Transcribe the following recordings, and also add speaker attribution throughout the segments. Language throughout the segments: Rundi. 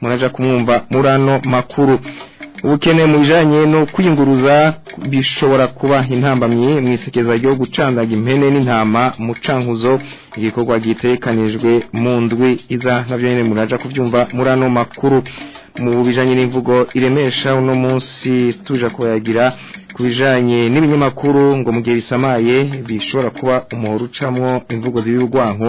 Speaker 1: muraja kumwumva murano makuru ubukene mu bijyanye no kwinguruza bishobora kuba intambamye mu isekeza ryo gucandaga impene n'intama mu cankuzo igikorwa gitekanijwe mu ndwi iza nabyo nyine muraja kubyumva muri ano makuru mu bijyanye n'imvugo iremesha uno munsi tuje kuyagira ku bijyanye n'ibinyamakuru ngo mu gihe bisamaye bishobora kuba umuhoro ucamo imvugo z'ibirwanko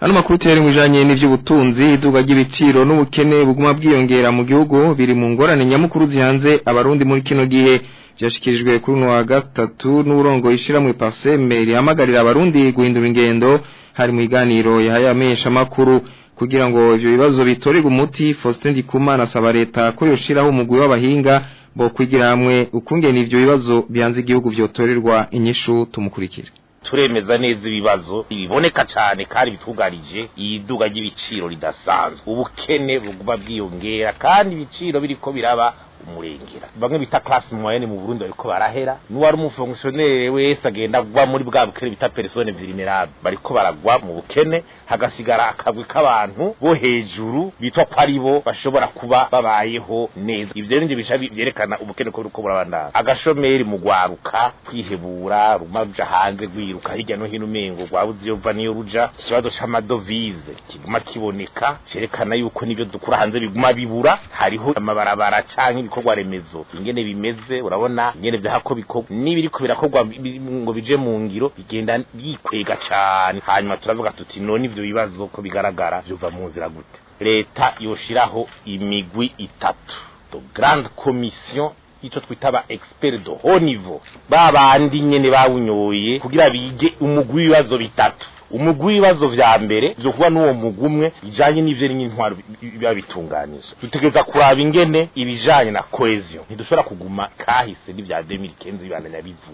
Speaker 1: Ano makuru tere mujanye n'ivy'ubutunzi iduga ry'ibiciro n'ubukene buguma bwiyongera mu gihugu biri mu ngorane nyamukuru hanze abarundi muri gihe byashikirijwe kuri no wa gatatu n'urongo ishira mu paseme rihamagarira abarundi guhindura ingendo hari mu iganiro yahayamesha makuru kugira ngo ivyo bibazo bitorega umuti Faustin Dikuma nasaba leta ko yoshiraho umugwi w'abahinga bo kwigira hamwe ukungene ivyo bibazo byanze igihugu vyotorerwa inyishu tumukurikira
Speaker 2: turemeza neza ibibazo biboneka cyane kandi bitugarije iduga ry'ibiciro ridasanzwe ubukene buguma bwiyongera kandi ibiciro biriko biraba umurengera bamwe bita class moyenne mu Burundi ariko barahera n'uwari umufonctionnaire wese agenda agwa muri bwa bukene bita personne vulnerable bariko baragwa mu bukene hagasigara akabwi k'abantu bo hejuru bitwa ko ari bashobora kuba babayeho neza ivyo rero bisha byerekana ubukene ko buriko burabandana agashomeri mu gwaruka kwihebura rumaja hanze gwiruka hirya no hino umengo rwabuze iyo va niyo ruja ikibazo c'amadovize kiguma kiboneka cyerekana yuko nibyo dukura hanze biguma bibura hariho amabarabara canke ibikorwa remezo ingene bimeze urabona ingene byahako bikorwa n'ibiri ko ngo bije mu ngiro bigenda byikwega cyane hanyuma turavuga tuti none ibyo bibazo uko bigaragara byuva mu nzira gute leta yoshiraho imigwi itatu to grande commission icyo twita ba expert de haut niveau babandi nyene bawunyoye kugira bige umugwi w'ibibazo bitatu umugwi w'ibibazo vya mbere byo kuba n'uwo mugwi umwe bijanye n'ivyo n'intwaro biba bitunganyije dutegereza kuraba ingene ibijanye na cohesion ntidushobora kuguma kahise n'ivya 2015 bibandanya bivugwa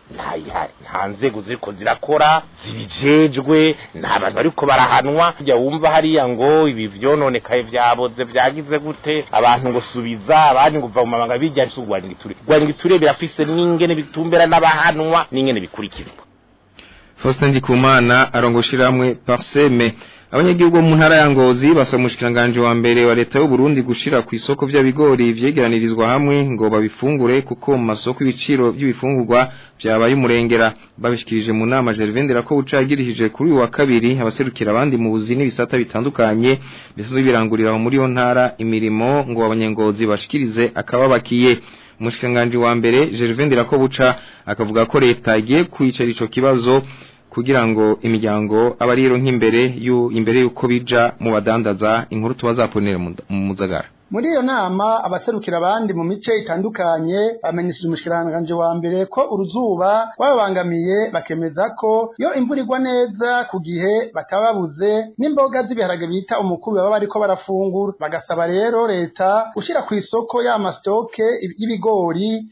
Speaker 2: ntayihari nta nzego ziriko zirakora zibijejwe nta bantu barahanwa jya wumva hariya ngo ibi vyononekaye byaboze byagize gute abantu ngo subiza abandi ngo uva mu mabanga bijya rwanda igiturire rwanda igiturire birafise n'ingene bitumbera n'abahanwa n'ingene bikurikizwa
Speaker 1: Faustin Ndikumana arongoshira parseme abanyagihugu mu ntara ya ngozi basaba umushikiranganji wa mbere wa leta y'u Burundi gushira ku isoko by'abigori vyegeranirizwa hamwe ngo babifungure kuko mu masoko ibiciro by'ibifungurwa byabaye umurengera babishikirije mu nama Gervendera ko ucagirishije kuri uyu wa kabiri abaserukira abandi mu buzi n'ibisata bitandukanye bisanzwe birangurira muri yo ntara imirimo ngo abanyengozi bashikirize akababakiye umushikiranganji wa mbere Gervendera ko buca akavuga ko leta igiye kwicara ico kibazo kugira ngo imiryango abariro nk'imbere yu imbere yuko bija mu badandaza inkuru tubazaponera mu muzagara
Speaker 3: muri iyo nama abaserukira abandi mu mice itandukanye bamenyesheje umushikiranganje wa mbere ko uruzuba rwababangamiye bakemeza ko iyo imvura igwa neza ku gihe batababuze n'imboga z'ibiharage bita umukubi baba bariko barafungura bagasaba rero leta gushira ku isoko y'amasitoke y'ibigori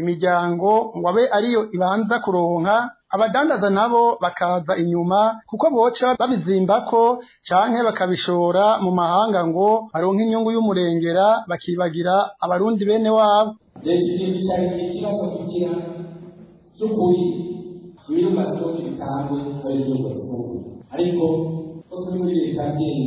Speaker 3: imiryango ngo abe ariyo ibanza kuronka abadandaza nabo bakaza inyuma kuko boca babizimba ko canke bakabishora mu mahanga ngo baronke inyungu y'umurengera bakibagira abarundi bene wabo
Speaker 4: imiryango kugira ngo
Speaker 3: itabire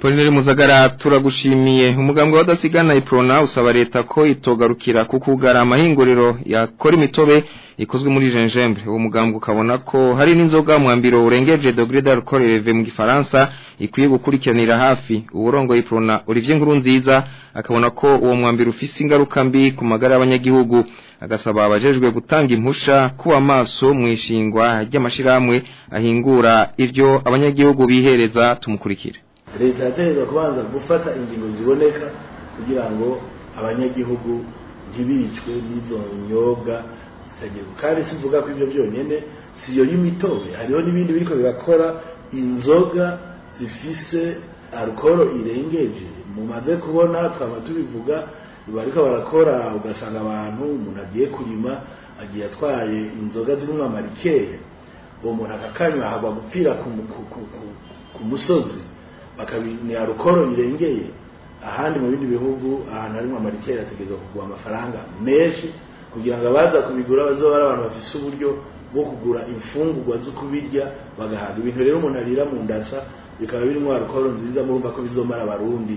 Speaker 1: Polineri Muzagara turagushimiye umugambwe w'adasigana iprona usaba leta ko itogarukira kuko amahinguririro yakora imitobe ikozwe muri jenjembre uwo mugambwe ukabona ko hari n'inzoga mwambiro urengeje degré d'alcool eleve mu gifaransa ikwiye gukurikiranira hafi uburongoye prona Olivier nziza akabona ko uwo mwambiro ufise ingaruka mbi ku magara y'abanyagihugu agasaba abajejwe gutanga impusha kuwa maso mu ishingwa ry'amashiramwe ahingura ivyo abanyagihugu bihereza tumukurikire
Speaker 5: leta yategeka kubanza gufata ingingo ziboneka kugira ngo abanyagihugu ntibicwe n'izo nyobwa itegeko kandi sivuga ko ibyo byonyine si iyo y'imitobe hariho n'ibindi biriko birakora inzoga zifise alukoro irengeje mumaze kubona twaba tubivuga bariko barakora ugasanga abantu umuntu agiye kurima agiye atwaye inzoga zirimwo amarikeya uwo muntu akakanywa haba gupfira ku musozi ni alukoro irengeye ahandi mu bindi bihugu ahantu harimo amarikeya ategerezwa kugura amafaranga menshi kugira ngo abaza kubigura bazobe ari abantu bafise uburyo bwo kugura imfungugwa zo kubirya bagahaga ibintu rero umuntu arira mu ndasa bikaba birimo alukoro nziza murumva ko bizomara abarundi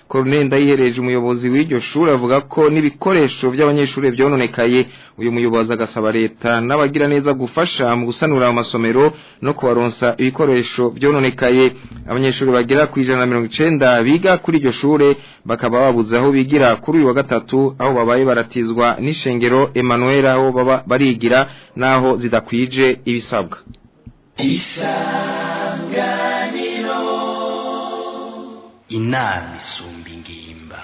Speaker 1: Colonel Ndayihereje umuyobozi w'iryo shuri avuga ko n'ibikoresho by'abanyeshuri byononekaye uyu muyobozi agasaba leta n'abagira neza gufasha mu gusanura amasomero no kubaronsa ibikoresho byononekaye abanyeshuri bagera ku ijana na mirongo icenda biga kuri iryo shure bakaba babuze aho bigira kuri uyu wa gatatu aho babaye baratizwa n'ishengero Emmanuel aho baba barigira naho zidakwije ibisabwa isanganiro
Speaker 6: inama isumba ingimba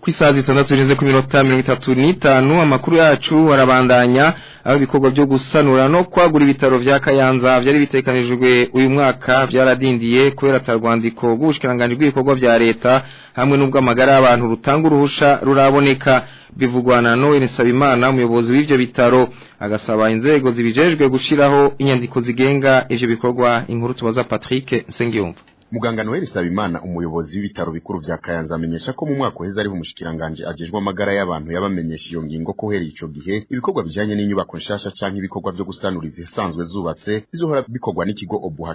Speaker 1: ku isaha zitandatu ku minota mirongo itatu n'itanu amakuru yacu arabandanya aho ibikorwa byo gusanura no kwagura ibitaro bya kayanza byari bitekanijwe uyu mwaka byaradindiye kubera atarwandiko rw'ubushikiranganje bw'ibikorwa bya leta hamwe n'ubw'amagara y'abantu rutanga uruhusha ruraboneka bivugwana nowe nisabimana umuyobozi w'ibyo bitaro agasaba inzego zibijejwe gushyiraho inyandiko zigenga ibyo bikorwa inkuru tubaza patrick nsengiyumva
Speaker 7: muganga noel sabimana umuyobozi w'ibitaro bikuru vya kayanza amenyesha ko mu mwaka uheze ariho umushikiranganji ajejwe amagara y'abantu yabamenyesha iyo ngingo ko uhereye ico gihe ibikorwa bijanye n'inyubako nshasha canke ibikorwa vyo gusanura izisanzwe zubatse bizohora bikorwa n'ikigo obuha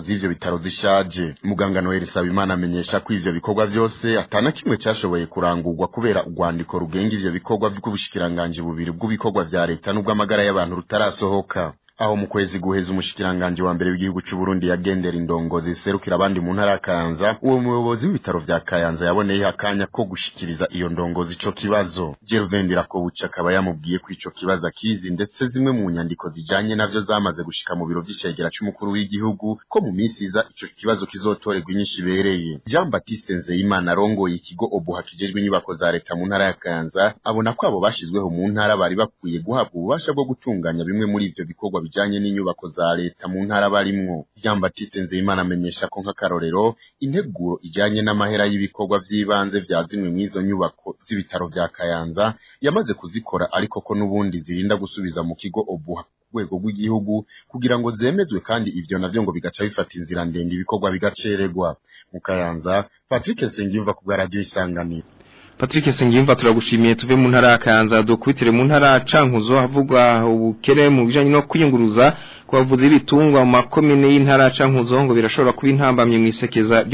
Speaker 7: z'ivyo bitaro zishaje muganga Noel Sabimana amenyesha ko ivyo bikorwa vyose atana kimwe cashoboye kurangurwa kubera urwandiko rugenga ivyo bikorwa vy'ubushikiranganji bubiri bw'ibikorwa vya leta n'ubw'amagara y'abantu rutarasohoka aho mu kwezi guheza umushikiranganje wa mbere w'igihugu c'uburundi yagendera indongozi ziserukira abandi mu ntara ya kayanza uwo muyobozi w'ibitaro vya kayanza yaboneyeho akanya ko gushikiriza iyo ndongozi ico kibazo ko buca akaba yamubwiye ko ico kibazo akizi ndetse zimwe mu nyandiko zijanye navyo zamaze gushika mu biro vy'icegera c'umukuru w'igihugu ko mu minsi iza ico kibazo kizotorerwa inyinshi ibereye jean baptiste nzeyimana arongoye ikigo obuha kijejwe inyubako za leta mu ntara ya kayanza abona ko abo bashizweho mu ntara bari bakwiye guhabwa ububasha bwo gutunganya bimwe muri ivyo bikorwa bijyanye n'inyubako za leta mu ntara barimwo Jean Nzeyimana amenyesha ko nk'akarorero integuro ijyanye n'amahera y'ibikorwa by'ibanze vya zimwe mw'izo nyubako z'ibitaro vya Kayanza yamaze kuzikora ariko ko n'ubundi zirinda gusubiza mu kigo obuha rwego rw'igihugu kugira ngo zemezwe kandi ivyo navyo ngo bigaca bifata inzira ndende ibikorwa bigaceregwa mu Kayanza Patrick Sengiva ku bwa Isanganiro
Speaker 1: Patrick Sengimva turagushimiye tuve mu ntara akanza dokubitire mu ntara cankuzo havugwa ubukere mu bijanye no kwiyunguruza kwavuze ibitungwa mu makomine y'intara cankuzo ngo birashobora kuba intambamye mu isekeza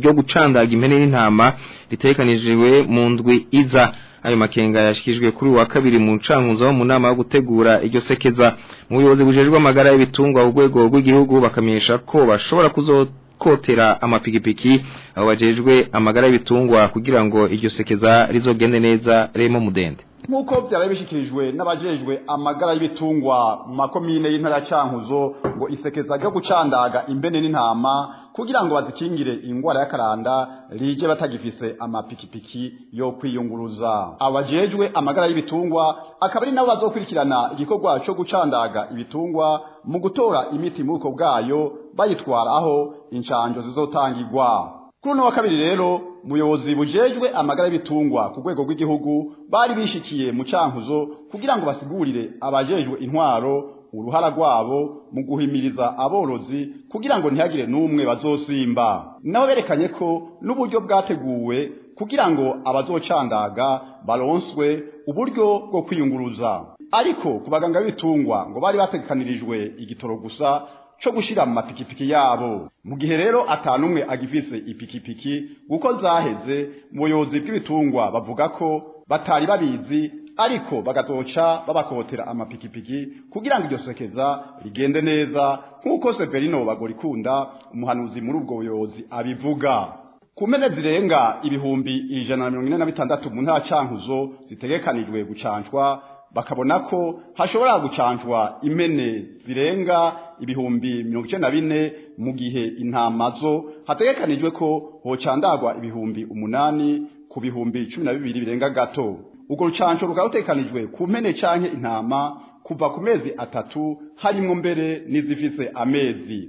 Speaker 1: byo gucandaga impene n'intama ritekanijwe mu ndwi iza ayo makenga yashikijwe kuri wa kabiri mu ncankuzo mu nama yo gutegura iryo sekeza mu buyobozi bujejwe amagara y'ibitungwa urwego rw'igihugu bakamenyesha ko bashobora kuzo gukotera amapikipiki wajejwe amagara y'ibitungwa kugira ngo iryo sekeza rizogende neza remo mudende
Speaker 8: nk'uko byaraye n'abajejwe amagara y'ibitungwa mu makomine y'intara cyankuzo ngo isekeza ryo gucandaga imbene n'intama kugira ngo bazikingire indwara y'akaranda rije batagifise amapikipiki yo kwiyunguruza abajejwe amagara y'ibitungwa akaba ari nabo bazokurikirana igikorwa cyo gucandaga ibitungwa mu gutora imiti muri ubwo bwayo bayitwaraho inshanjo zizotangirwa kuri uno wa kabiri rero umuyobozi bujejwe amagara y'ibitungwa ku rwego rw'igihugu bari bishikiye mu cyankuzo kugira ngo basigurire abajejwe intwaro uruhara rwabo mu guhimiriza aborozi kugira ngo ntihagire n'umwe bazosimba nabo berekanye ko n'uburyo bwateguwe kugira ngo abazocandaga baronswe uburyo bwo kwiyunguruza ariko ku baganga b'ibitungwa ngo bari bategekanirijwe igitoro gusa co mu mapikipiki yabo mu gihe rero atanumwe agifise ipikipiki kuko zaheze mu buyobozi bw'ibitungwa bavuga ko batari babizi ariko bagatoca babakotera amapikipiki kugira ngo iryo sekeza rigende neza nk'uko Severino bagorikunda umuhanuzi muri ubwo buyobozi abivuga ku mpene zirenga ibihumbi ijana na mirongo ine na bitandatu mu ntara cankuzo zitegekanijwe gucancwa bakabona ko hashobora gucanjwa imene zirenga ibihumbi mirongo icyenda na bine mu gihe intama zo hategekanijwe ko hocandagwa ibihumbi umunani ku bihumbi cumi na bibiri birenga gato urwo rucanco rukaba rutekanijwe ku mpene canke intama kuva ku mezi atatu harimwo mbere n'izifise amezi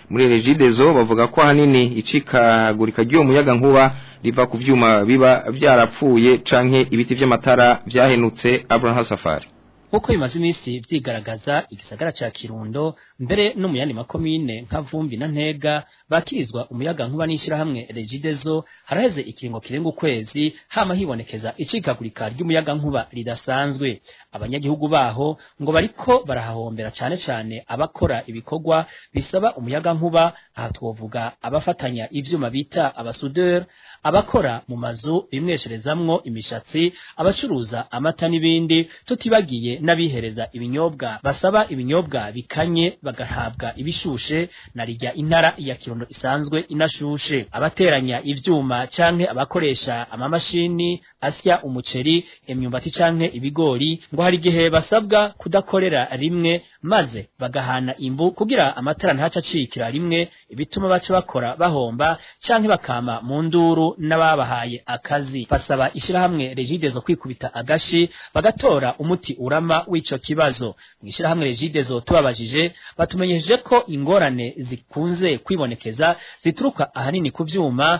Speaker 1: muri regidezo bavuga ko ahanini icikagurika ry'uwo nkuba riva ku byuma biba byarapfuye canke ibiti by'amatara byahenutse Abraham Safari
Speaker 9: nk'uko bimaze iminsi byigaragaza igisagara cya kirundo mbere no mu yandi makomine nka vumbi na ntega bakirizwa umuyaga nkuba n'ishyirahamwe regidezo haraheze ikiringo kirenga ukwezi hama hibonekeza icikagurika ry'umuyaga nkuba ridasanzwe abanyagihugu baho ngo bariko barahahombera cyane cyane abakora ibikorwa bisaba umuyaga nkuba aha twovuga abafatanya ibyuma bita abasudeur abakora mu mazu bimwesherezamwo imishatsi abacuruza amata n'ibindi tutibagiye n'abihereza ibinyobwa basaba ibinyobwa bikanye bagahabwa ibishushe na rijya intara ya kirundo isanzwe inashushe abateranya ibyuma canke abakoresha amamashini asya umuceri imyumbati canke ibigori ngo hari igihe basabwa kudakorera rimwe maze bagahana imbu kugira amatara ntaca acikira rimwe ibituma bace bakora bahomba canke bakama mu nduru n'ababahaye akazi basaba ishyirahamwe ishirahamwe zo kwikubita agashi bagatora umuti urama umutima w'icyo kibazo mu ishyirahamwe regidezo tubabajije batumenyesheje ko ingorane zikunze kwibonekeza zituruka ahanini ku byuma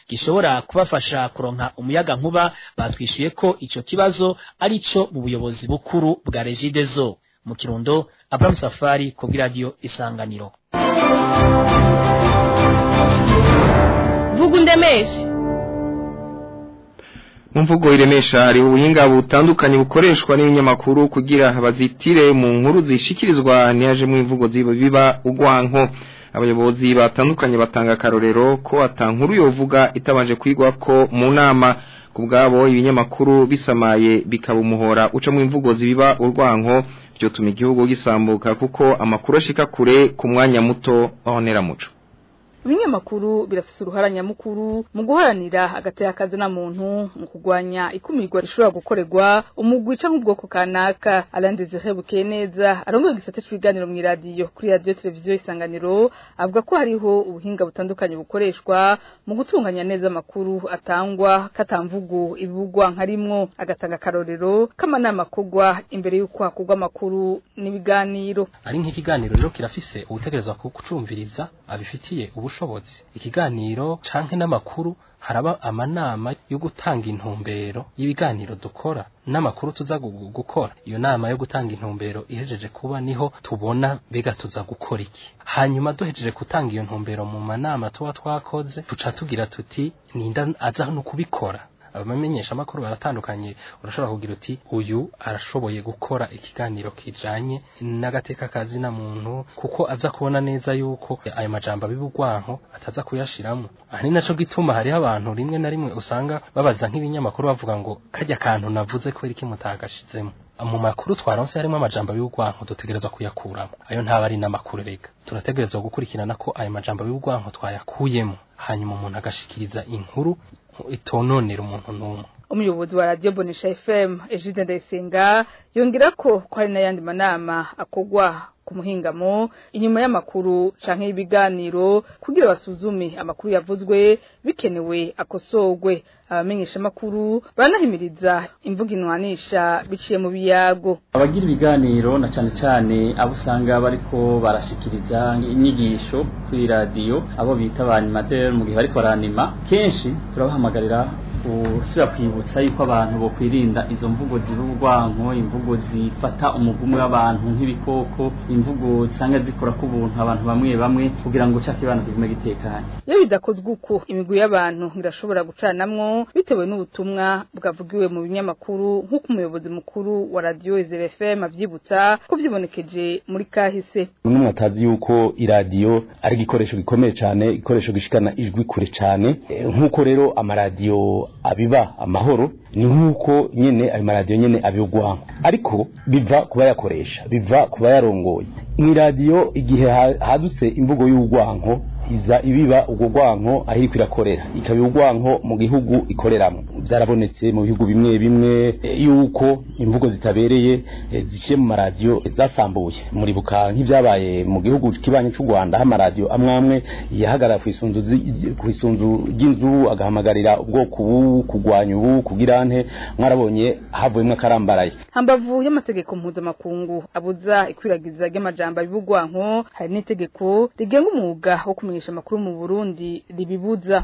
Speaker 9: gishobora kubafasha kuronka umuyaga nkuba batwishuye ko icyo kibazo ari cyo mu buyobozi bukuru bwa zo mu kirundo abramu Safari ku bw'iradiyo isanganiro
Speaker 1: mu mvugo iremesha hari ubuhinga butandukanye bukoreshwa n'ibinyamakuru kugira bazitire mu nkuru zishyikirizwa ntiyaje mu mvugo biba ugwanko abayobozi batandukanye batanga akarorero ko atankuru yovuga itabanje kwigwa ko mu nama ku bwabo ibinyamakuru bisamaye bikaba umuhora ucamo imvugo zibiba urwanko byotuma igihugu gisambuka kuko amakuru ashika kure ku mwanya muto aho muco
Speaker 10: ibinyamakuru birafise uruhara nyamukuru mu guharanira hagati y'akazina muntu mu kurwanya ikumirwa rishobora gukorerwa umugwi canke ubwoko kanaka Alain Désiré Bukeneza arongoye igisata c'ibiganiro mw'iradiyo kuri radiyo televiziyo isanganiro avuga ko hariho ubuhinga butandukanye bukoreshwa mu gutunganya neza amakuru atangwa katamvugo ibivugwa nkarimwo agatanga akarorero k'amanama akorwa imbere y'uko hakorwa amakuru n'ibiganiro
Speaker 11: ari nk'ikiganiro rero kirafise ubutegerezwa kucumviriza abifitiye ubu ushobotse ikiganiro canke n'amakuru haraba amanama yo gutanga intumbero y'ibiganiro dukora n'amakuru tuza gukora iyo nama yo gutanga intumbero ihejeje kuba niho tubona mbega tuza gukora iki hanyuma duhejeje gutanga iyo ntumbero mu manama tuba twakoze tuca tugira tuti ninda aza no kubikora abamenyeshamakuru baratandukanye urashobora kugira uti uyu arashoboye gukora ikiganiro kijanye n'agateka kazina muntu kuko aza kubona neza yuko ayo majambo abibugwanko ataza kuyashiramo aha ni naco gituma hariho abantu rimwe na rimwe usanga babaza nk'ibinyamakuru bavuga ngo kajya kantu navuze kubera iki mutagashizemo mu makuru twaronse harimo amajambo y'ubwanko dutegereza kuyakuramo ayo ntaba ari n'amakuru rega turategereza gukurikirana ko ayo majambo y'ubwanko twayakuyemo hanyuma umuntu agashikiriza inkuru itononera umuntu n'umwe
Speaker 10: umuyobozi wa radiyo bonisha fm ejide ndayisenga yongera ko ko hari n'ayandi manama akogwa ku muhingamo inyuma y'amakuru canke y'ibiganiro kugira basuzume amakuru yavuzwe bikenewe akosogwe abamenyesha makuru banahimiriza imvugo inwanisha biciye mu biyago
Speaker 12: abagira ibiganiro na cyane cyane abo usanga bariko barashikiriza inyigisho kuri radiyo abo bita banima mu gihe bariko baranima kenshi turabahamagarira usubira kwibutsa yuko abantu bakwirinda izo mvugo zivugwa nko imvugo zifata umugumwe w'abantu nk'ibikoko imvugo usanga zikora ku buntu abantu bamwe bamwe kugira ngo ucake abantu kigume gitekanye
Speaker 10: iyo bidakozwe uko imigwi y'abantu irashobora gucanamwo bitewe n'ubutumwa bwavugiwe mu binyamakuru nk'uko umuyobozi mukuru wa radiyo izere fm abyibutsa ko byibonekeje muri kahise
Speaker 13: bamwe mu batazi yuko iradiyo ari igikoresho gikomeye cyane igikoresho gishikana ijwi kure cyane eh, nk'uko rero amaradiyo abiba amahoro ni nk'uko nyine ayo maradiyo nyine abiguha ariko biva ku bayakoresha biva kuba bayarongoye mu iradiyo igihe hadutse imvugo y'urwanko iza ibiba ubwo rwanko aho irakorera ikaba urwanko mu gihugu ikoreramo byarabonetse mu bihugu bimwe bimwe eh, yuko imvugo zitabereye eh, zishyire mu maradiyo zasambuye muribuka nk'ibyabaye mu gihugu kibanye cy'u rwanda aho amaradiyo amwe amwe yahagarara ku isunzu ry'inzu agahamagarira ubwoko ubu kurwanya ubu kugira nte mwarabonye havuyemo akarambaraye
Speaker 10: hambavu y'amategeko mpuzamakungu abuza ikwiragiza ry'amajambo abibugwanko hari n'itegeko rigenga umwuga wo kumenyesha gukoresha amakuru mu burundi ribibuza